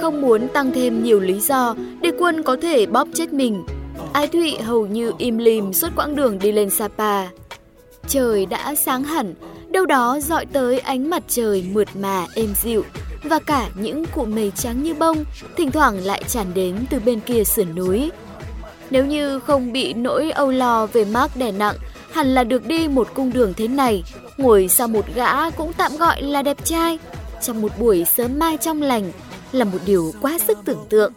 không muốn tăng thêm nhiều lý do để quân có thể bóp chết mình. Ái Thụy hầu như im lìm suốt quãng đường đi lên Sapa. Trời đã sáng hẳn, đâu đó dọi tới ánh mặt trời mượt mà êm dịu và cả những cụm mây trắng như bông thỉnh thoảng lại tràn đến từ bên kia sườn núi. Nếu như không bị nỗi âu lo về Mark đè nặng, hẳn là được đi một cung đường thế này, ngồi sau một gã cũng tạm gọi là đẹp trai, trong một buổi sớm mai trong lành là một điều quá sức tưởng tượng.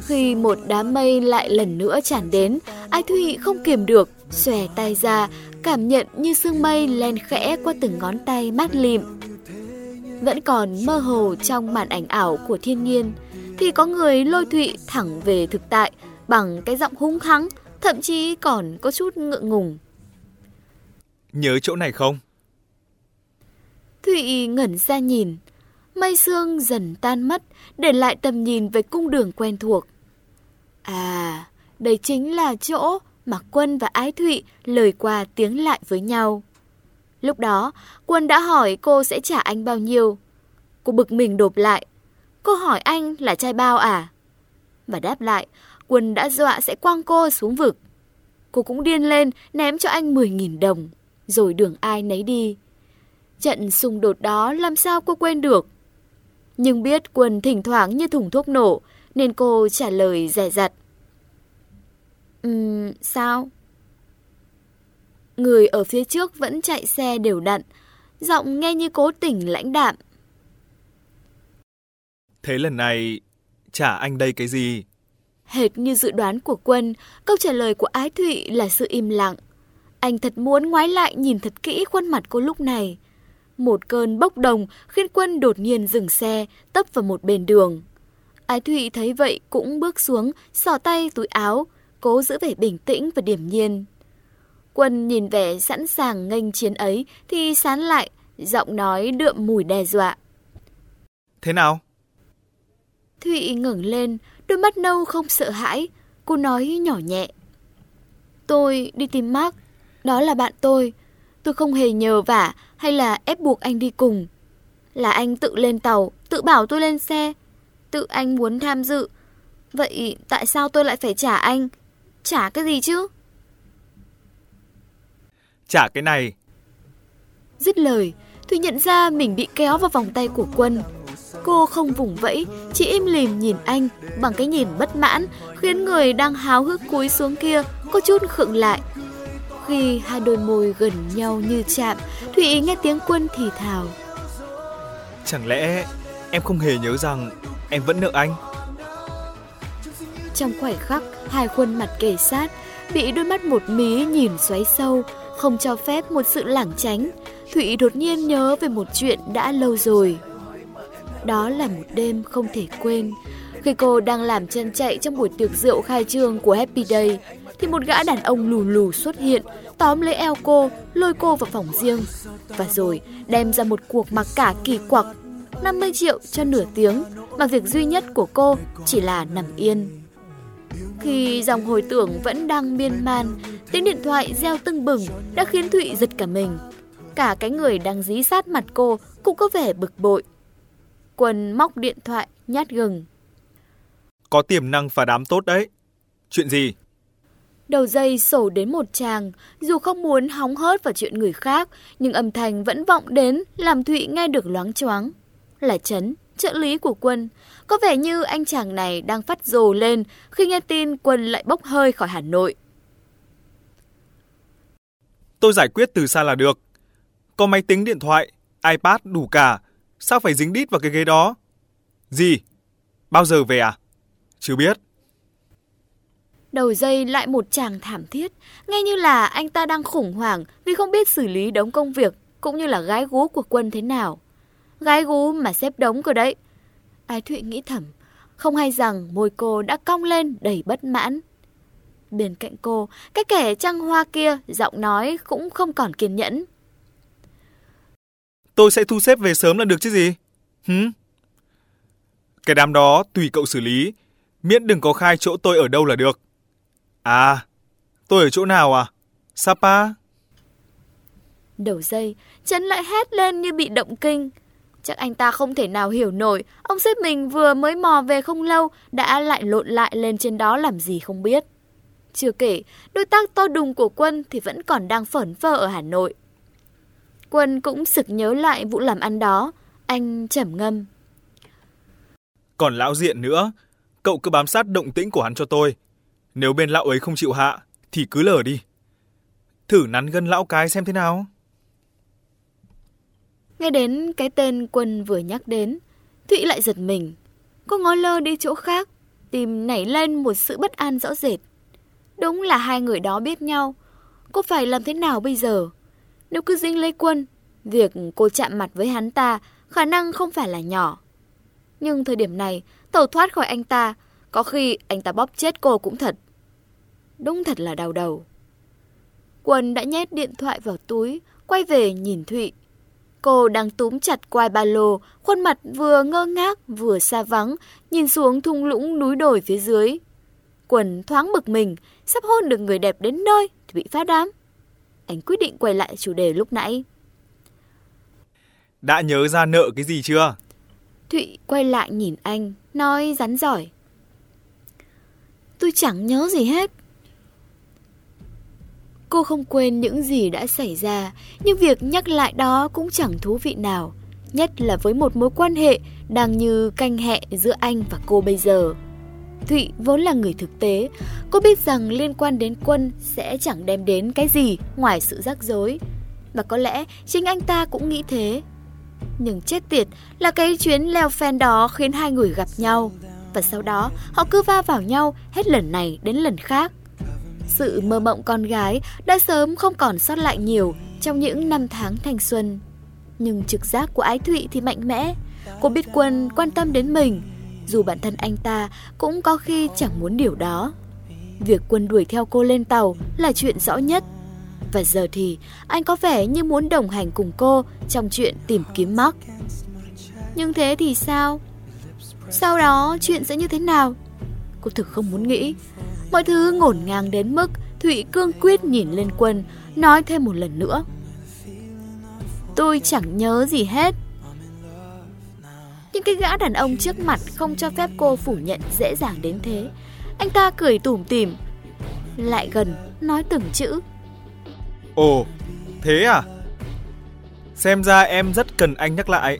Khi một đám mây lại lần nữa tràn đến, Ai Thụy không kiềm được, xòe tay ra, cảm nhận như sương mây len khẽ qua từng ngón tay mát lịm. Vẫn còn mơ hồ trong màn ảnh ảo của thiên nhiên, thì có người lôi Thụy thẳng về thực tại bằng cái giọng hung hăng, thậm chí còn có chút ngượng ngùng. Nhớ chỗ này không? Thụy ngẩn ra nhìn, mây sương dần tan mất, để lại tầm nhìn về cung đường quen thuộc. À, đây chính là chỗ mà Quân và Ái Thụy lời qua tiếng lại với nhau. Lúc đó, Quân đã hỏi cô sẽ trả anh bao nhiêu. Cô bực mình đột lại. Cô hỏi anh là trai bao à? Và đáp lại, Quân đã dọa sẽ quăng cô xuống vực. Cô cũng điên lên ném cho anh 10.000 đồng, rồi đường ai nấy đi. Trận xung đột đó làm sao cô quên được? Nhưng biết Quân thỉnh thoảng như thùng thuốc nổ, nên cô trả lời rẻ rặt. Ừm, sao? Người ở phía trước vẫn chạy xe đều đặn, giọng nghe như cố tình lãnh đạm. Thế lần này, trả anh đây cái gì? Hệt như dự đoán của Quân, câu trả lời của Ái Thụy là sự im lặng. Anh thật muốn ngoái lại nhìn thật kỹ khuôn mặt cô lúc này. Một cơn bốc đồng khiến Quân đột nhiên dừng xe, tấp vào một bên đường. Ái Thụy thấy vậy cũng bước xuống, xỏ tay túi áo, cố giữ vẻ bình tĩnh và điềm nhiên. Quân nhìn vẻ sẵn sàng nghênh chiến ấy thì sán lại, giọng nói đượm mùi đe dọa. Thế nào? Thụy ngẩng lên, đôi mắt nâu không sợ hãi. Cô nói nhỏ nhẹ. Tôi đi tìm Mark, đó là bạn tôi. Tôi không hề nhờ vả hay là ép buộc anh đi cùng. Là anh tự lên tàu, tự bảo tôi lên xe. Tự anh muốn tham dự. Vậy tại sao tôi lại phải trả anh? Trả cái gì chứ? Trả cái này. Dứt lời, Thùy nhận ra mình bị kéo vào vòng tay của Quân. Cô không vùng vẫy, chỉ im lìm nhìn anh bằng cái nhìn bất mãn, khiến người đang háo hức cúi xuống kia có chút khựng lại. Khi hai đôi môi gần nhau như chạm, Thụy nghe tiếng Quân thì thào. Chẳng lẽ em không hề nhớ rằng em vẫn nợ anh? Trong khoảnh khắc, hai khuôn mặt kề sát, bị đôi mắt một mí nhìn xoáy sâu, không cho phép một sự lảng tránh. Thụy đột nhiên nhớ về một chuyện đã lâu rồi. Đó là một đêm không thể quên. Khi cô đang làm chân chạy trong buổi tiệc rượu khai trương của Happy Day, thì một gã đàn ông lù lù xuất hiện, tóm lấy eo cô, lôi cô vào phòng riêng. Và rồi đem ra một cuộc mặc cả kỳ quặc, 50 triệu cho nửa tiếng, mà việc duy nhất của cô chỉ là nằm yên. Khi dòng hồi tưởng vẫn đang miên man, tiếng điện thoại reo tưng bừng đã khiến Thụy giật cả mình. Cả cái người đang dí sát mặt cô cũng có vẻ bực bội. Quân móc điện thoại, nhát gừng. Có tiềm năng và đám tốt đấy. Chuyện gì? Đầu dây sổ đến một chàng, dù không muốn hóng hớt vào chuyện người khác, nhưng âm thanh vẫn vọng đến làm Thụy nghe được loáng choáng. Là Trấn, trợ lý của Quân. Có vẻ như anh chàng này đang phát rồ lên khi nghe tin Quân lại bốc hơi khỏi Hà Nội. Tôi giải quyết từ xa là được. Có máy tính điện thoại, iPad đủ cả. Sao phải dính đít vào cái ghế đó? Gì? Bao giờ về à? Chưa biết. Đầu dây lại một chàng thảm thiết, nghe như là anh ta đang khủng hoảng vì không biết xử lý đống công việc, cũng như là gái gú của quân thế nào. Gái gú mà xếp đống cơ đấy. Ái Thụy nghĩ thầm, không hay rằng môi cô đã cong lên đầy bất mãn. Bên cạnh cô, cái kẻ trăng hoa kia giọng nói cũng không còn kiên nhẫn. Tôi sẽ thu xếp về sớm là được chứ gì? Hứ? Cái đám đó tùy cậu xử lý, miễn đừng có khai chỗ tôi ở đâu là được. À, tôi ở chỗ nào à? Sapa? Đầu dây, chân lại hét lên như bị động kinh. Chắc anh ta không thể nào hiểu nổi, ông sếp mình vừa mới mò về không lâu, đã lại lộn lại lên trên đó làm gì không biết. Chưa kể, đối tác to đùng của Quân thì vẫn còn đang phởn phơ ở Hà Nội. Quân cũng sực nhớ lại vụ làm ăn đó, anh trầm ngâm. Còn lão diện nữa, cậu cứ bám sát động tĩnh của hắn cho tôi. Nếu bên lão ấy không chịu hạ, thì cứ lờ đi. Thử nắn gân lão cái xem thế nào. Nghe đến cái tên Quân vừa nhắc đến, Thụy lại giật mình. Cô ngó lơ đi chỗ khác, tìm nảy lên một sự bất an rõ rệt. Đúng là hai người đó biết nhau. Cô phải làm thế nào bây giờ? Nếu cứ dính lấy Quân, việc cô chạm mặt với hắn ta khả năng không phải là nhỏ. Nhưng thời điểm này, tẩu thoát khỏi anh ta, có khi anh ta bóp chết cô cũng thật. Đúng thật là đau đầu. Quân đã nhét điện thoại vào túi, quay về nhìn Thụy. Cô đang túm chặt quai ba lô, khuôn mặt vừa ngơ ngác vừa xa vắng, nhìn xuống thung lũng núi đồi phía dưới. Quần thoáng bực mình, sắp hôn được người đẹp đến nơi thì bị phá đám. Anh quyết định quay lại chủ đề lúc nãy. Đã nhớ ra nợ cái gì chưa? Thụy quay lại nhìn anh, nói rắn giỏi. Tôi chẳng nhớ gì hết. Cô không quên những gì đã xảy ra, nhưng việc nhắc lại đó cũng chẳng thú vị nào. Nhất là với một mối quan hệ đang như canh hẹ giữa anh và cô bây giờ. Thụy vốn là người thực tế, cô biết rằng liên quan đến quân sẽ chẳng đem đến cái gì ngoài sự rắc rối. Và có lẽ chính anh ta cũng nghĩ thế. Nhưng chết tiệt là cái chuyến leo phen đó khiến hai người gặp nhau. Và sau đó họ cứ va vào nhau hết lần này đến lần khác. Sự mơ mộng con gái đã sớm không còn sót lại nhiều trong những năm tháng thanh xuân. Nhưng trực giác của Ái Thụy thì mạnh mẽ. Cô biết Quân quan tâm đến mình, dù bản thân anh ta cũng có khi chẳng muốn điều đó. Việc Quân đuổi theo cô lên tàu là chuyện rõ nhất. Và giờ thì anh có vẻ như muốn đồng hành cùng cô trong chuyện tìm kiếm Mark. Nhưng thế thì sao? Sau đó chuyện sẽ như thế nào? Cô thực không muốn nghĩ. Mọi thứ ngổn ngang đến mức Thụy cương quyết nhìn lên quân, nói thêm một lần nữa. Tôi chẳng nhớ gì hết. Nhưng cái gã đàn ông trước mặt không cho phép cô phủ nhận dễ dàng đến thế. Anh ta cười tủm tỉm, lại gần, nói từng chữ. Ồ, thế à? Xem ra em rất cần anh nhắc lại.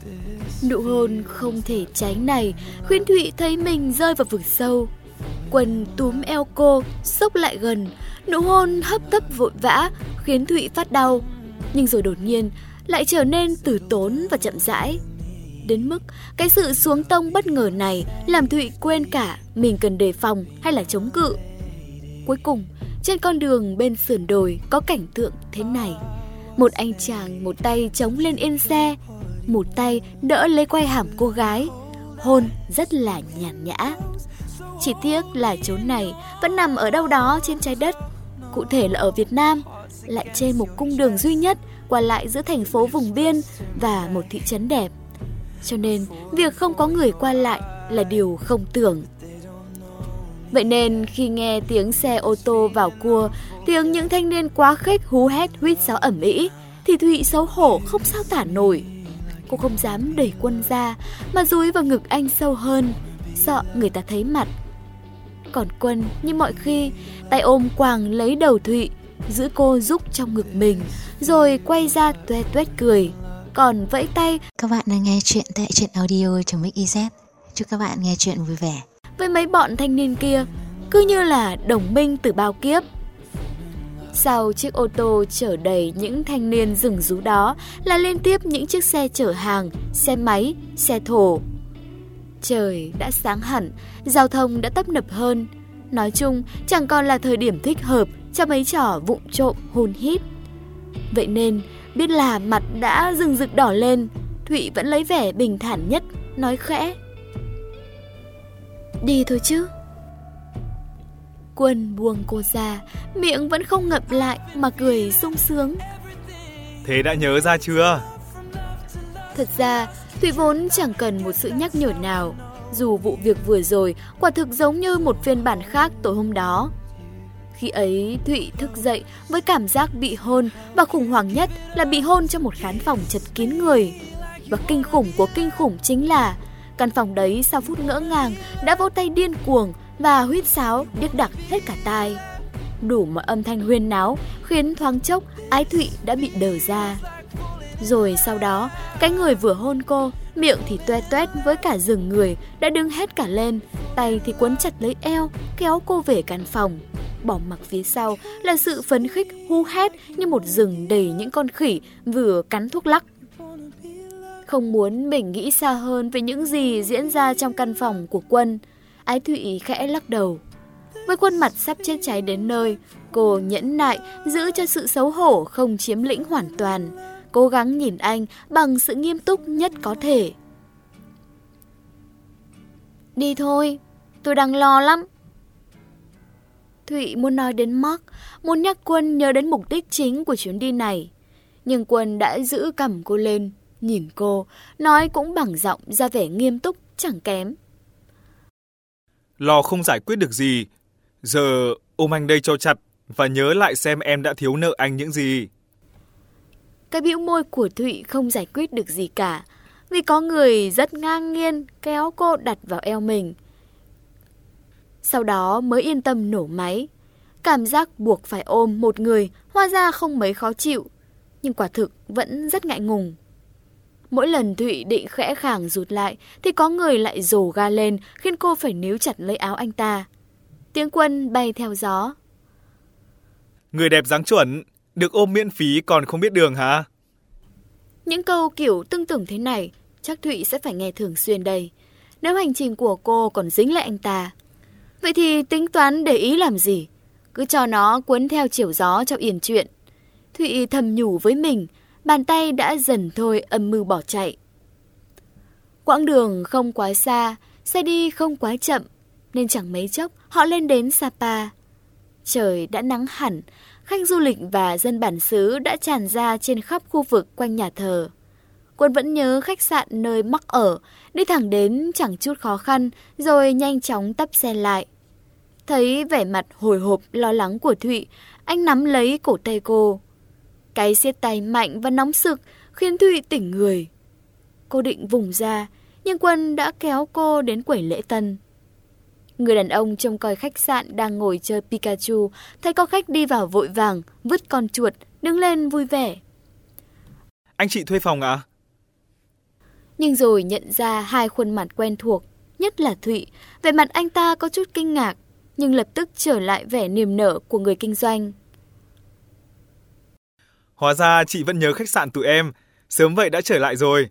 Nụ hôn không thể tránh này khiến Thụy thấy mình rơi vào vực sâu. Quần túm eo cô, xốc lại gần, nụ hôn hấp tấp vội vã khiến Thụy phát đau. Nhưng rồi đột nhiên lại trở nên từ tốn và chậm rãi. Đến mức cái sự xuống tông bất ngờ này làm Thụy quên cả mình cần đề phòng hay là chống cự. Cuối cùng, trên con đường bên sườn đồi có cảnh tượng thế này. Một anh chàng một tay chống lên yên xe, một tay đỡ lấy quay hàm cô gái. Hôn rất là nhàn nhã. Chỉ tiếc là chốn này vẫn nằm ở đâu đó trên trái đất, cụ thể là ở Việt Nam, lại trên một cung đường duy nhất qua lại giữa thành phố vùng biên và một thị trấn đẹp. Cho nên, việc không có người qua lại là điều không tưởng. Vậy nên khi nghe tiếng xe ô tô vào cua, tiếng những thanh niên quá khích hú hét huýt sáo ẩm ĩ, thì Thụy xấu hổ không sao tả nổi. Cô không dám đẩy quân ra, mà dúi vào ngực anh sâu hơn, sợ người ta thấy mặt còn Quân như mọi khi, tay ôm quàng lấy đầu Thụy, giữ cô giúp trong ngực mình, rồi quay ra tuét tuét cười. Còn vẫy tay... Các bạn đang nghe chuyện tại truyện audio trong Mix Chúc các bạn nghe chuyện vui vẻ. Với mấy bọn thanh niên kia, cứ như là đồng minh từ bao kiếp. Sau chiếc ô tô chở đầy những thanh niên rừng rú đó là liên tiếp những chiếc xe chở hàng, xe máy, xe thổ, Trời đã sáng hẳn, giao thông đã tấp nập hơn. Nói chung, chẳng còn là thời điểm thích hợp cho mấy trò vụng trộm hôn hít. Vậy nên, biết là mặt đã rừng rực đỏ lên, Thụy vẫn lấy vẻ bình thản nhất, nói khẽ. Đi thôi chứ. Quân buông cô ra, miệng vẫn không ngập lại mà cười sung sướng. Thế đã nhớ ra chưa? Thật ra, Thụy vốn chẳng cần một sự nhắc nhở nào, dù vụ việc vừa rồi quả thực giống như một phiên bản khác tối hôm đó. Khi ấy, Thụy thức dậy với cảm giác bị hôn và khủng hoảng nhất là bị hôn trong một khán phòng chật kín người. Và kinh khủng của kinh khủng chính là căn phòng đấy sau phút ngỡ ngàng đã vỗ tay điên cuồng và huýt sáo điếc đặc hết cả tai. Đủ mọi âm thanh huyên náo khiến thoáng chốc Ái Thụy đã bị đờ ra. Rồi sau đó, cái người vừa hôn cô, miệng thì toe toét với cả rừng người đã đứng hết cả lên, tay thì quấn chặt lấy eo, kéo cô về căn phòng. Bỏ mặc phía sau là sự phấn khích hu hét như một rừng đầy những con khỉ vừa cắn thuốc lắc. Không muốn mình nghĩ xa hơn về những gì diễn ra trong căn phòng của quân, Ái Thụy khẽ lắc đầu. Với khuôn mặt sắp chết cháy đến nơi, cô nhẫn nại giữ cho sự xấu hổ không chiếm lĩnh hoàn toàn cố gắng nhìn anh bằng sự nghiêm túc nhất có thể. Đi thôi, tôi đang lo lắm. Thụy muốn nói đến Mark, muốn nhắc Quân nhớ đến mục đích chính của chuyến đi này. Nhưng Quân đã giữ cầm cô lên, nhìn cô, nói cũng bằng giọng ra vẻ nghiêm túc chẳng kém. Lo không giải quyết được gì, giờ ôm anh đây cho chặt và nhớ lại xem em đã thiếu nợ anh những gì. Cái bĩu môi của Thụy không giải quyết được gì cả, vì có người rất ngang nhiên kéo cô đặt vào eo mình. Sau đó mới yên tâm nổ máy. Cảm giác buộc phải ôm một người hóa ra không mấy khó chịu, nhưng quả thực vẫn rất ngại ngùng. Mỗi lần Thụy định khẽ khàng rụt lại thì có người lại rổ ga lên khiến cô phải níu chặt lấy áo anh ta. Tiếng quân bay theo gió. Người đẹp dáng chuẩn, được ôm miễn phí còn không biết đường hả? Những câu kiểu tương tưởng thế này, chắc Thụy sẽ phải nghe thường xuyên đây. Nếu hành trình của cô còn dính lại anh ta. Vậy thì tính toán để ý làm gì? Cứ cho nó cuốn theo chiều gió cho yên chuyện. Thụy thầm nhủ với mình, bàn tay đã dần thôi âm mưu bỏ chạy. Quãng đường không quá xa, xe đi không quá chậm, nên chẳng mấy chốc họ lên đến Sapa. Trời đã nắng hẳn, khách du lịch và dân bản xứ đã tràn ra trên khắp khu vực quanh nhà thờ. Quân vẫn nhớ khách sạn nơi mắc ở, đi thẳng đến chẳng chút khó khăn, rồi nhanh chóng tấp xe lại. Thấy vẻ mặt hồi hộp lo lắng của Thụy, anh nắm lấy cổ tay cô. Cái siết tay mạnh và nóng sực khiến Thụy tỉnh người. Cô định vùng ra, nhưng Quân đã kéo cô đến quẩy lễ tân. Người đàn ông trông coi khách sạn đang ngồi chơi Pikachu, thấy có khách đi vào vội vàng, vứt con chuột, đứng lên vui vẻ. Anh chị thuê phòng à? Nhưng rồi nhận ra hai khuôn mặt quen thuộc, nhất là Thụy, vẻ mặt anh ta có chút kinh ngạc, nhưng lập tức trở lại vẻ niềm nở của người kinh doanh. Hóa ra chị vẫn nhớ khách sạn tụi em, sớm vậy đã trở lại rồi.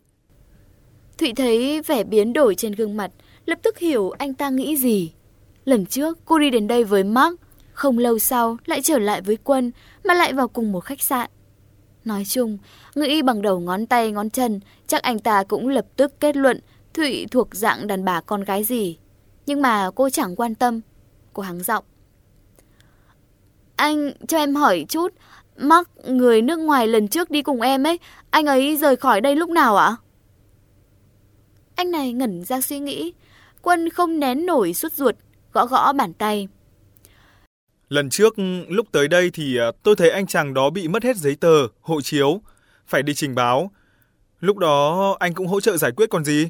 Thụy thấy vẻ biến đổi trên gương mặt, lập tức hiểu anh ta nghĩ gì. Lần trước cô đi đến đây với Mark, không lâu sau lại trở lại với Quân mà lại vào cùng một khách sạn. Nói chung, nghĩ bằng đầu ngón tay ngón chân, chắc anh ta cũng lập tức kết luận Thụy thuộc dạng đàn bà con gái gì. Nhưng mà cô chẳng quan tâm. Cô hắng giọng. Anh cho em hỏi chút, Mark, người nước ngoài lần trước đi cùng em ấy, anh ấy rời khỏi đây lúc nào ạ? Anh này ngẩn ra suy nghĩ, Quân không nén nổi suốt ruột, gõ gõ bàn tay. Lần trước lúc tới đây thì à, tôi thấy anh chàng đó bị mất hết giấy tờ, hộ chiếu, phải đi trình báo. Lúc đó anh cũng hỗ trợ giải quyết còn gì.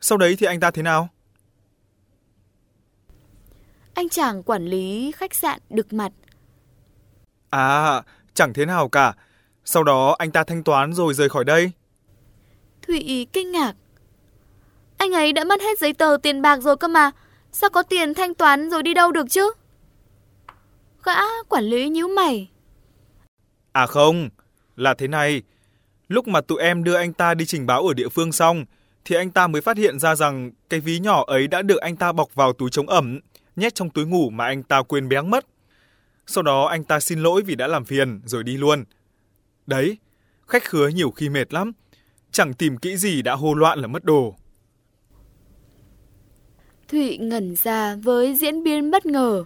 Sau đấy thì anh ta thế nào? Anh chàng quản lý khách sạn đực mặt. À, chẳng thế nào cả. Sau đó anh ta thanh toán rồi rời khỏi đây. Thụy kinh ngạc. Anh ấy đã mất hết giấy tờ tiền bạc rồi cơ mà. Sao có tiền thanh toán rồi đi đâu được chứ? Gã quản lý nhíu mày. À không, là thế này. Lúc mà tụi em đưa anh ta đi trình báo ở địa phương xong, thì anh ta mới phát hiện ra rằng cái ví nhỏ ấy đã được anh ta bọc vào túi chống ẩm, nhét trong túi ngủ mà anh ta quên béng mất. Sau đó anh ta xin lỗi vì đã làm phiền rồi đi luôn. Đấy, khách khứa nhiều khi mệt lắm. Chẳng tìm kỹ gì đã hô loạn là mất đồ. Thụy ngẩn ra với diễn biến bất ngờ.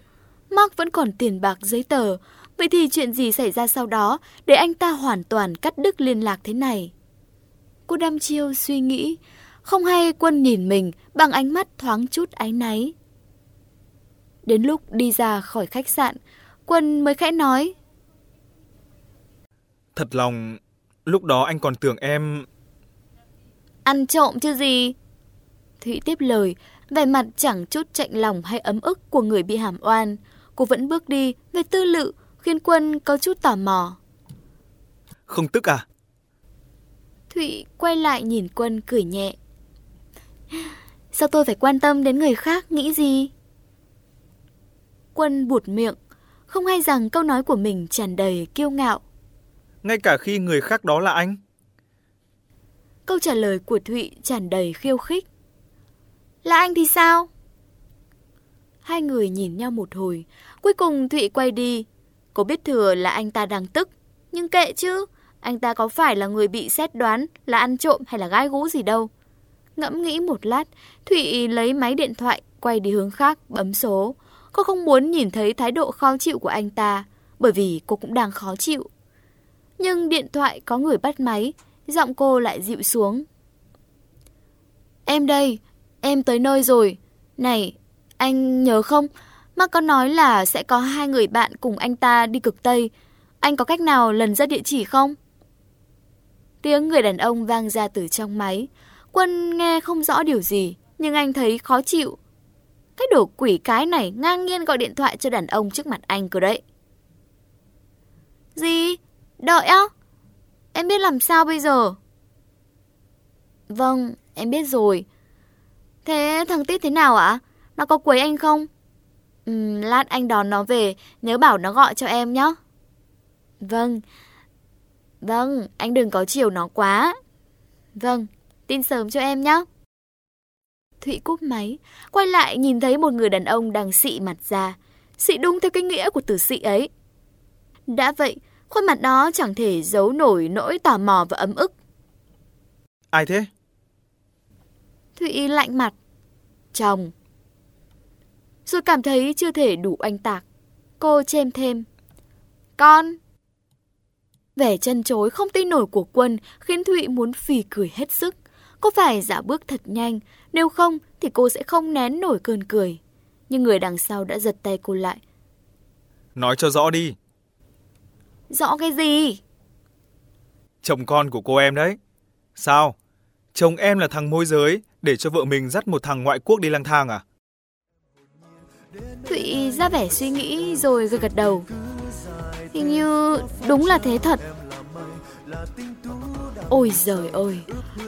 Mark vẫn còn tiền bạc giấy tờ. Vậy thì chuyện gì xảy ra sau đó để anh ta hoàn toàn cắt đứt liên lạc thế này? Cô đăm chiêu suy nghĩ, không hay quân nhìn mình bằng ánh mắt thoáng chút áy náy. Đến lúc đi ra khỏi khách sạn, quân mới khẽ nói. Thật lòng, lúc đó anh còn tưởng em... Ăn trộm chứ gì? Thụy tiếp lời, vẻ mặt chẳng chút chạnh lòng hay ấm ức của người bị hàm oan. Cô vẫn bước đi về tư lự, khiến quân có chút tò mò. Không tức à? Thụy quay lại nhìn quân cười nhẹ. Sao tôi phải quan tâm đến người khác nghĩ gì? Quân buột miệng, không hay rằng câu nói của mình tràn đầy kiêu ngạo. Ngay cả khi người khác đó là anh? Câu trả lời của Thụy tràn đầy khiêu khích. Là anh thì sao? Hai người nhìn nhau một hồi, cuối cùng Thụy quay đi. Cô biết thừa là anh ta đang tức, nhưng kệ chứ, anh ta có phải là người bị xét đoán là ăn trộm hay là gái gú gì đâu. Ngẫm nghĩ một lát, Thụy lấy máy điện thoại, quay đi hướng khác, bấm số. Cô không muốn nhìn thấy thái độ khó chịu của anh ta, bởi vì cô cũng đang khó chịu. Nhưng điện thoại có người bắt máy, giọng cô lại dịu xuống. Em đây, em tới nơi rồi. Này, anh nhớ không? Mà có nói là sẽ có hai người bạn cùng anh ta đi cực Tây. Anh có cách nào lần ra địa chỉ không? Tiếng người đàn ông vang ra từ trong máy. Quân nghe không rõ điều gì, nhưng anh thấy khó chịu. Cái đồ quỷ cái này ngang nhiên gọi điện thoại cho đàn ông trước mặt anh cơ đấy. Gì? Đợi á? Em biết làm sao bây giờ? Vâng, em biết rồi. Thế thằng Tít thế nào ạ? Nó có quấy anh không? Ừ, lát anh đón nó về, nhớ bảo nó gọi cho em nhé. Vâng. Vâng, anh đừng có chiều nó quá. Vâng, tin sớm cho em nhé. Thụy cúp máy, quay lại nhìn thấy một người đàn ông đang xị mặt ra. Xị đúng theo cái nghĩa của từ xị ấy. Đã vậy, khuôn mặt đó chẳng thể giấu nổi nỗi tò mò và ấm ức. Ai thế? Thụy lạnh mặt. Chồng. Rồi cảm thấy chưa thể đủ anh tạc. Cô chêm thêm. Con. Vẻ chân chối không tin nổi của quân khiến Thụy muốn phì cười hết sức. Cô phải giả bước thật nhanh, nếu không thì cô sẽ không nén nổi cơn cười. Nhưng người đằng sau đã giật tay cô lại. Nói cho rõ đi. Rõ cái gì? Chồng con của cô em đấy. Sao? Chồng em là thằng môi giới để cho vợ mình dắt một thằng ngoại quốc đi lang thang à? Thụy ra vẻ suy nghĩ rồi gật gật đầu. Hình như đúng là thế thật. Ôi giời ơi,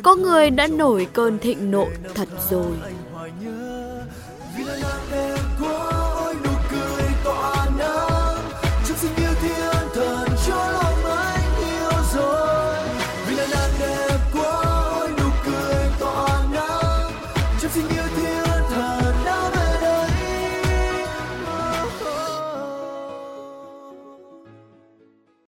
có người đã nổi cơn thịnh nộ thật rồi.